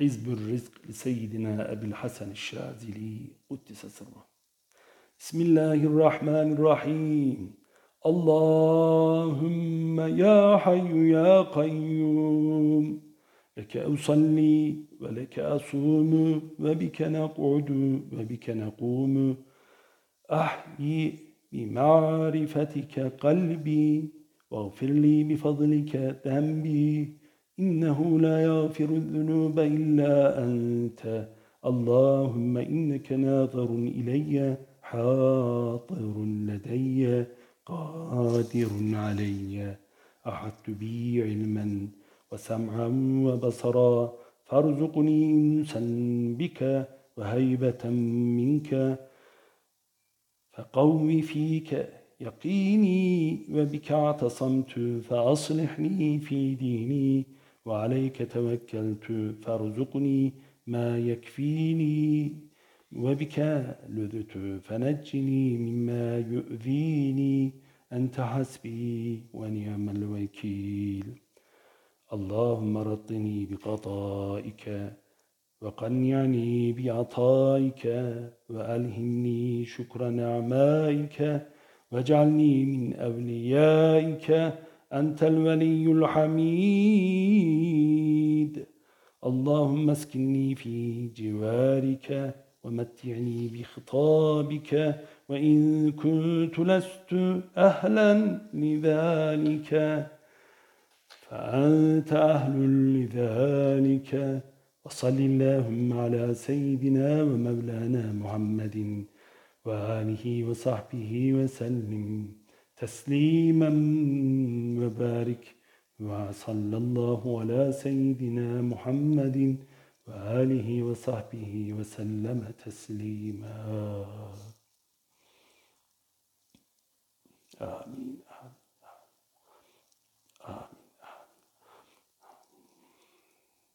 حزب الرزق لسيدنا أبي الحسن الشاذلي قدس سره بسم الله الرحمن الرحيم. اللهم يا حي يا قيوم. لك أصلي ولك أصوم وبك نقعد وبك نقوم. أحيي بمعرفتك قلبي واغفر لي بفضلك ذنبي. إنه لا يغفر الذنوب إلا أنت. اللهم إنك ناظر إلي حاضر لدي قادر علي. أحدت بي علما وسمعا وبصرا. فارزقني إنسا بك وهيبة منك. فقومي فيك يقيني وبك اعتصمت. فأصلحني في ديني. وعليك توكلت فارزقني ما يكفيني وبك لذت فنجني مما يؤذيني. أنت حسبي ونعم الوكيل. اللهم رضني بقضائك وقنعني بعطائك وألهمني شكر نعمائك واجعلني من أوليائك أنت الولي الحميد. اللهم اسكنني في جوارك ومتعني بخطابك وإن كنت لست أهلا لذلك. فأنت أهل لذلك. وصل اللهم على سيدنا ومولانا محمد وآله وصحبه وسلم. تسليما وبارك وصلى الله على سيدنا محمد وآله وصحبه وسلم تسليما. آمين.